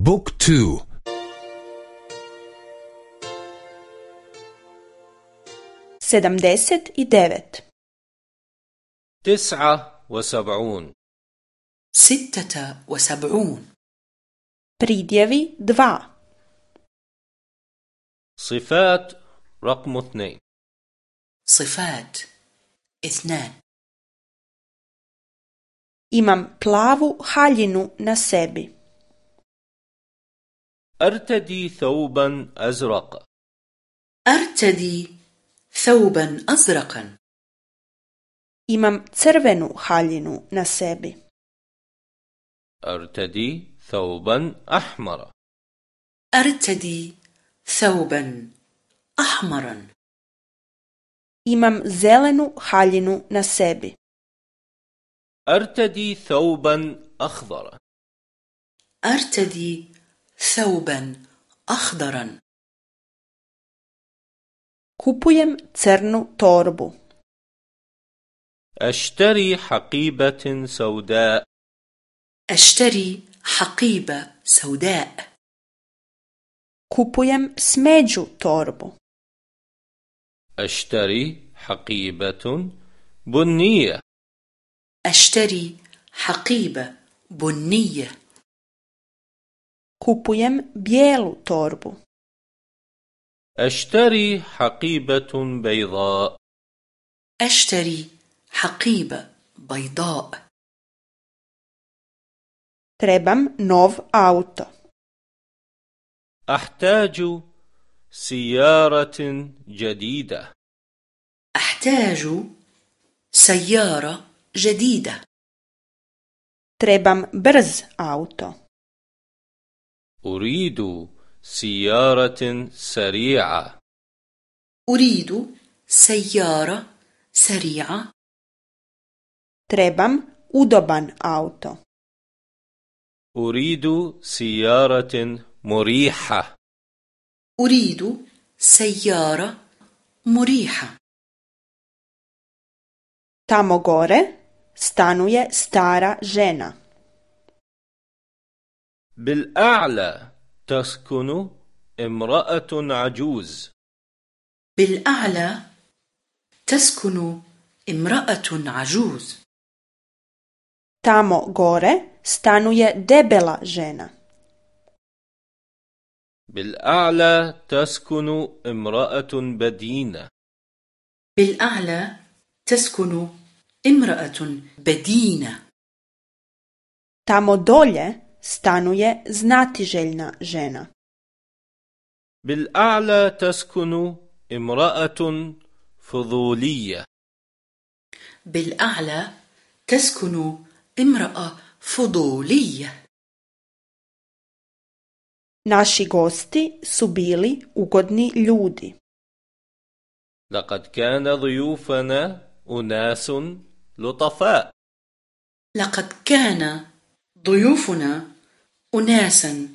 بوك تو sedamdeset i devet تسعة وسبعون ستة وسبعون pridjevi dva صفات رقم اثنين صفات اثنان imam plavu haljinu na sebi أرتدي ثوبا أزرق. أرتدي ثوبا أزرقا imam crvenu haljinu na sebi. أرتدي ثوبا أحمر. أرتدي ثوبا أحمرا imam zelenu haljinu na sebi. أرتدي ثوبا أخضر. أرتدي ثوبا أخضرا. kupujem crnu torbu أشتري حقيبة سوداء. أشتري حقيبة سوداء. kupujem smeđu torbu أشتري حقيبة بنية. أشتري حقيبة بنية. Kupujem bijelu torbu. أشتري حقيبة بيضاء أشتري حقيبة بيضاء trebam nov auto. أحتاج سيارة جديدة أحتاج سيارة جديدة trebam brz auto. أريد سيارة سريعة. أريد سيارة سريعة. Trebam udoban auto. أريد سيارة مريحة. أريد سيارة مريحة. Tamo gore stanuje stara žena. بالأعلى تسكن امرأة عجوز. بالأعلى تسكن امرأة عجوز. Tamo gore stanuje debela žena. بالأعلى تسكن امرأة بدينة. بالأعلى تسكن امرأة بدينة. Tamo dolje stanuje znatiželjna žena. بالأعلى تسكن امرأة فضولية بالأعلى تسكن امرأة فضولية naši gosti su bili ugodni ljudi. لقد كان ضيوفنا أناس لطفاء لقد كان ضيوفنا أناسا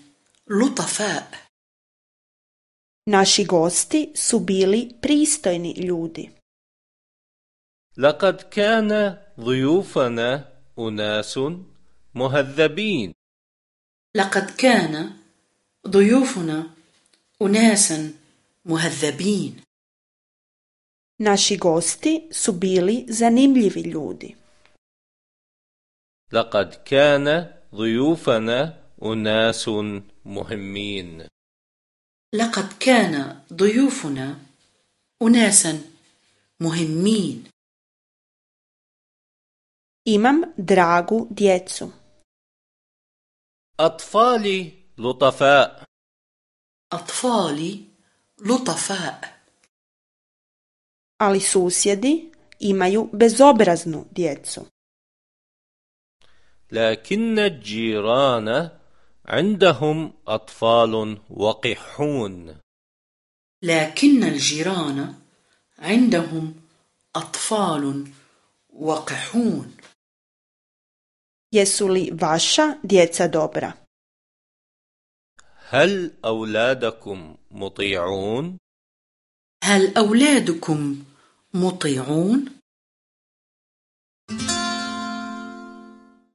لطفاء. Naši gosti su bili pristojni ljudi. لقد كان ضيوفنا أناس مهذبين. لقد كان ضيوفنا أناسا مهذبين. Naši gosti su bili zanimljivi ljudi. لقد كان ضيوفنا أناس مهمين. لقد كان ضيوفنا أناسا مهمين. imam dragu djecu أطفالي لطفاء. أطفالي لطفاء. Ali susjedi imaju bezobraznu djecu لكن الجيران عندهم أطفال وقحون لكن الجيران عندهم أطفال وقحون jesu li vaša djeca dobra هل أولادكم مطيعون؟ هل أولادكم مطيعون؟